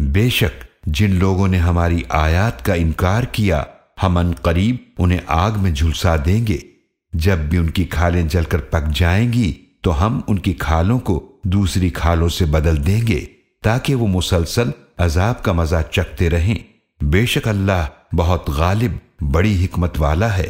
بے شک جن لوگوں نے ہماری آیات کا انکار کیا، ہم ان قریب انہیں آگ میں جھلسا دیں گے۔ جب بھی ان کی کھالیں جل کر پک جائیں گی، تو ہم ان کی کھالوں کو دوسری کھالوں سے بدل دیں گے، تاکہ وہ مسلسل عذاب کا مزہ چکتے رہیں۔ بے شک اللہ بہت غالب، بڑی حکمت والا ہے۔